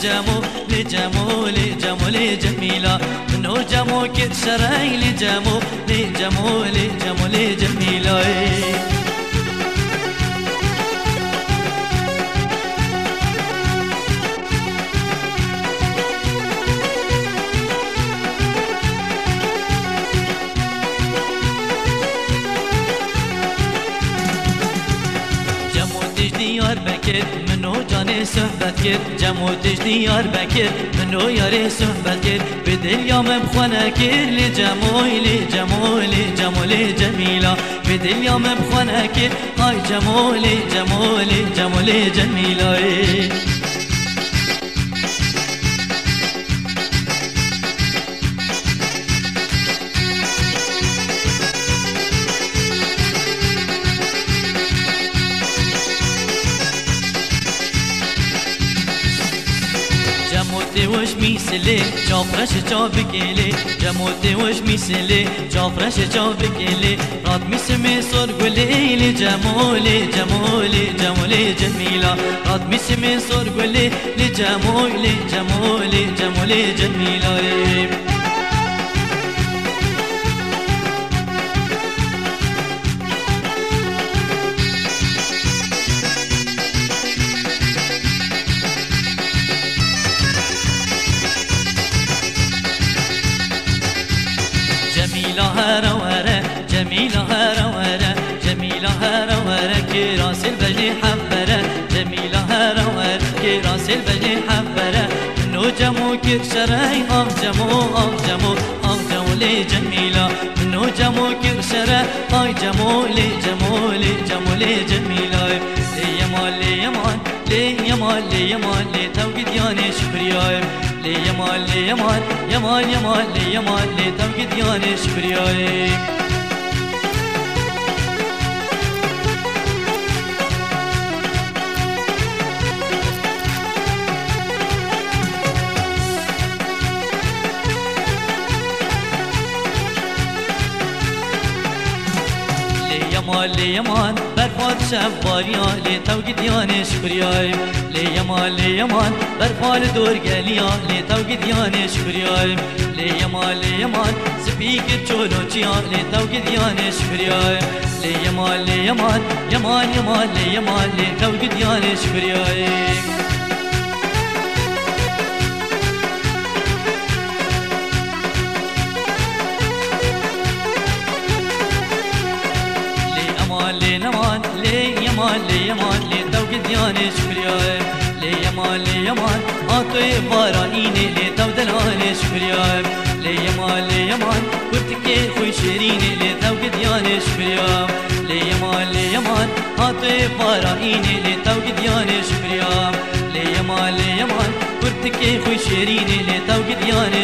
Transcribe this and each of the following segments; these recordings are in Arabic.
شرعي لجمو لجمو لجمو لجميلة منو جمو شرعي لجمو لجمو لجمو لجميلة دیار بکر منو جان صحبت کرد جمع دیار بکر منو یار صحبت کرد به دل یامم خانه کرد لی جمعی لی لی جمیلا به دل یامم خانه کرد های جمعی جمعی جمعی جمیلا ميسلي جافرش جابكيلي جموتي وش ميسلي جافرش جابكيلي رات مسمي صور قولي لي جمولي جمولي جمولي جميلة رات مسمي صور قولي لي جمولي جمولي جميلة هرا ورا جميلة هرا ورا جميلة هرا ورا كراس البجي حبرة جميلة هرا ورا كراس البجي حبرة نو جمو كرشري أم جمو أم جمو أم جمو لي جميلة. نو جمو كرشرة أي جمو لي جمو لي جمو لي جميلة. لي يمان لي يمان لي يمان لي يمان لي توقيت ياني شكرياي لي يمان لي يمان يمان يمان لي يمان لي تم قدياني شبرياي يمان لي يمان برفات شباريا لي توقيت ياني شبرياي لي يمان يمان برفال دور قاليا لي توقيت ياني شبرياي لي يمان لي يمان سبيك تشولو تشيا لي توقيت ياني شبرياي لي يمان لي يمان يمان يمان يمان لي يمان لي توك دياني شكريا لي يمان لي يمان آتوي بارانيني لي تو دلاني شكريا لي يمان لي يمان كرتكي خوي شيريني لي توك دياني شكريا لي يمان لي يمان آتوي بارانيني لي توك دياني شكريا لي يمان لي يمان كرتكي خوي شيريني لي توك دياني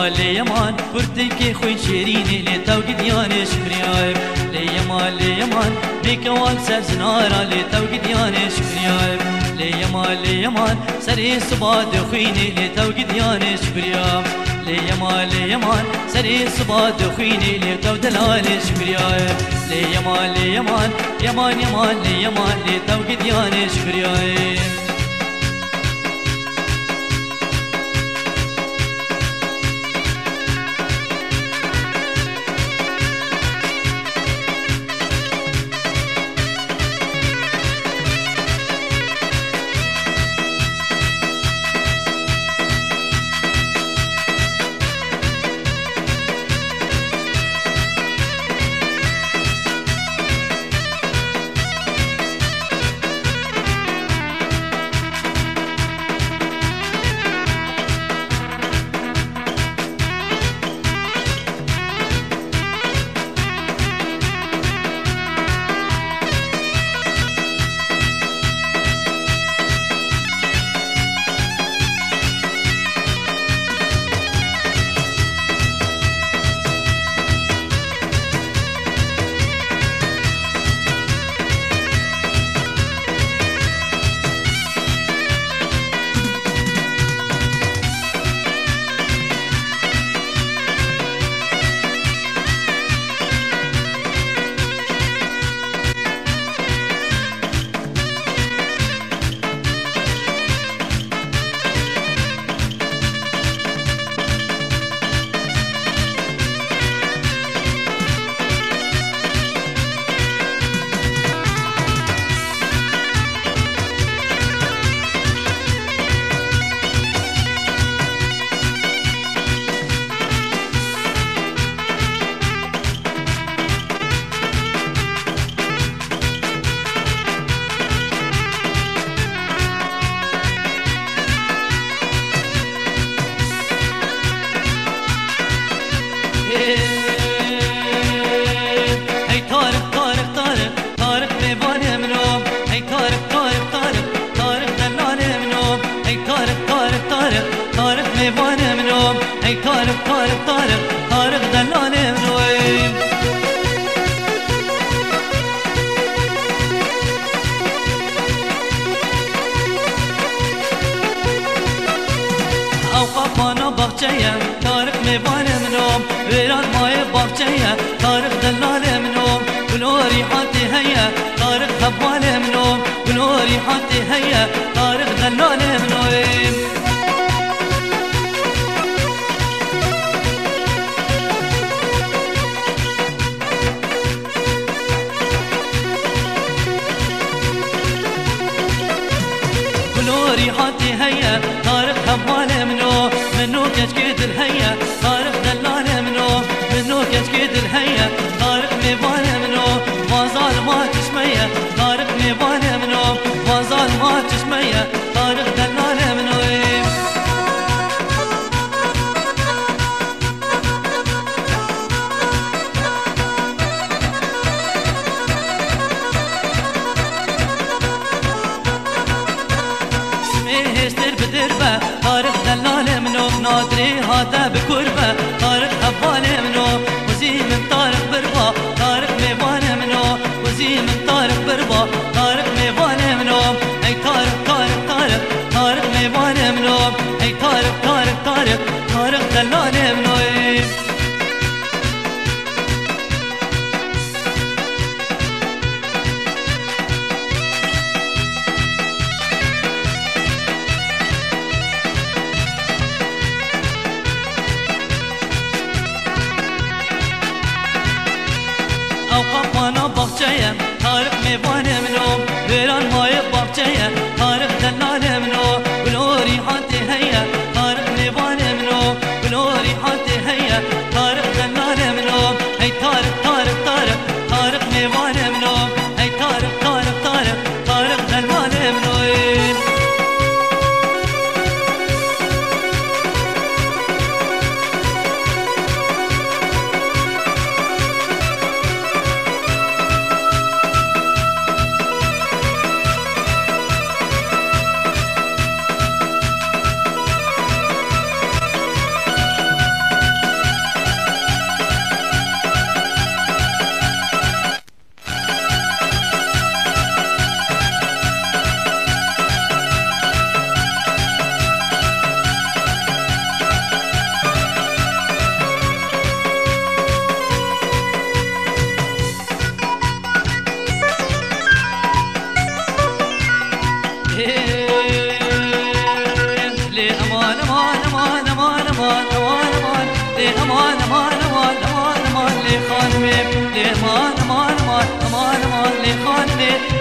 شكريا يما لي يمان برتك خوين شيريني لي توقي دياني شكريايب لي يما لي يمان بيك والسر زنارا لي توقي دياني شكريايب لي يما لي يمان سري صباد خويني لي توقي دياني شكريايب لي يما لي يمان سري صباد خويني لي طارق طارق طارق طارق دلال منويم اوقف أنا بخچه طارق میبان منوم ویران مای بخچه طارق دلال منوم بنوري حاتی هيا طارق خبوال منوم بنوري حاتی هيا طارق دلال منویم هيا طارق هبال منو اي طارق طارق طارق طارق دلال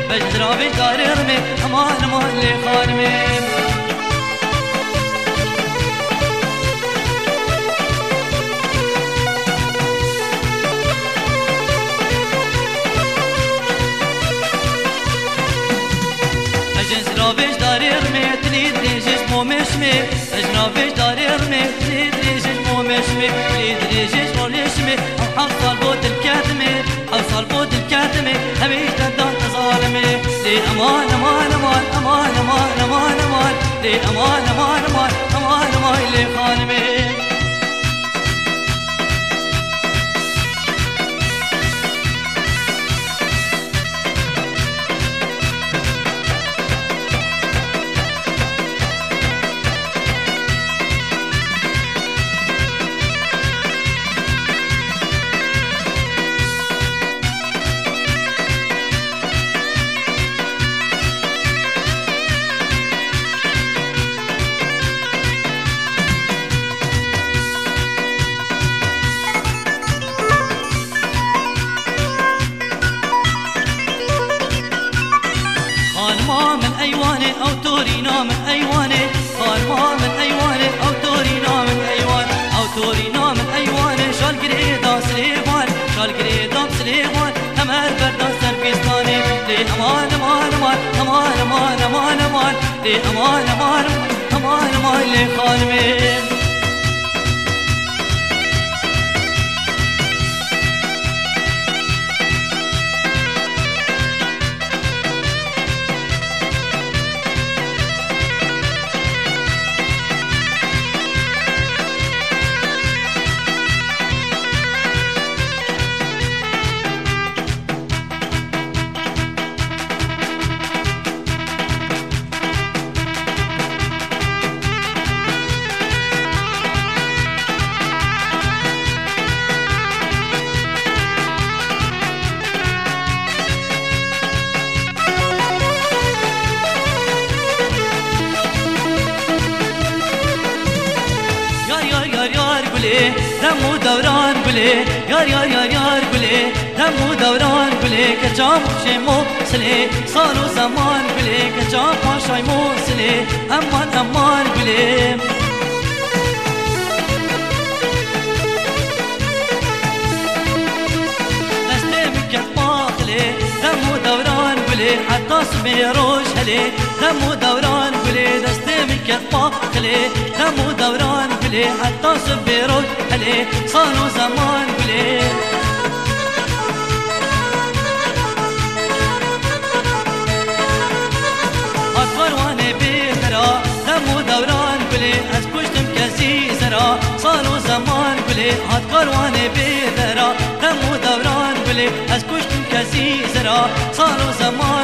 بجرابي قاررمي أمان أمان لي خانمي اجنسرابيش داري رمي تليد ريجيش مو مشمي اجنابيش داري رمي تليد ريجيش مو مشمي تليد ريجيش مو ليشمي حصل بود الكاتمي حصل بود الكاتمي هميش ددان ظالمي لي أمان أمان أمان أمان أمان أمان أمان لي أمان أمان de aman aman aman aman aman aman aman de aman aman aman aman le hanımım دم و دوران گلی یار یار یار یار گلی دم و دوران گلی که جام شمو سلی سال و زمان گلی که جام پاشای موسلی أمان أمان گلی دم و دوران گلی حتی سمی روش هلی دم و دوران گلی دسته میکرد پاکلی دم دوران گلی حتی سمی روش هلی سال و زمان گلی اطفروانه بیخرا دم و دوران گلی از پشتم کسی زرا و زمان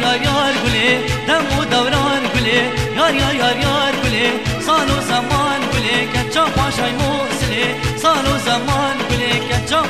یار یار یار یار گلی دم و دوران گلی یار یار یار یار گلی سال و زمان گلی کچا پاشای موسلی سال و زمان گلی کچا